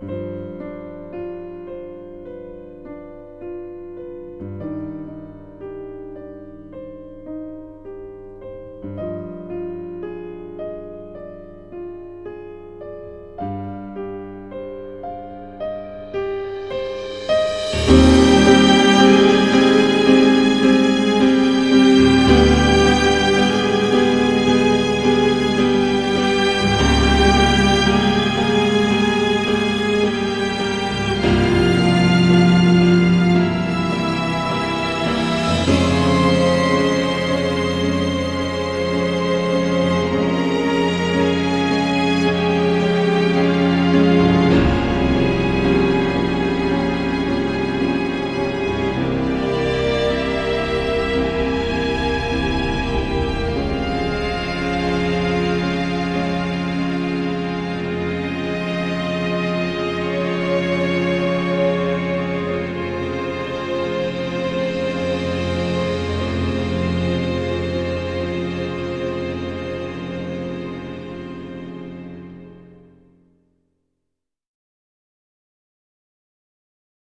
Música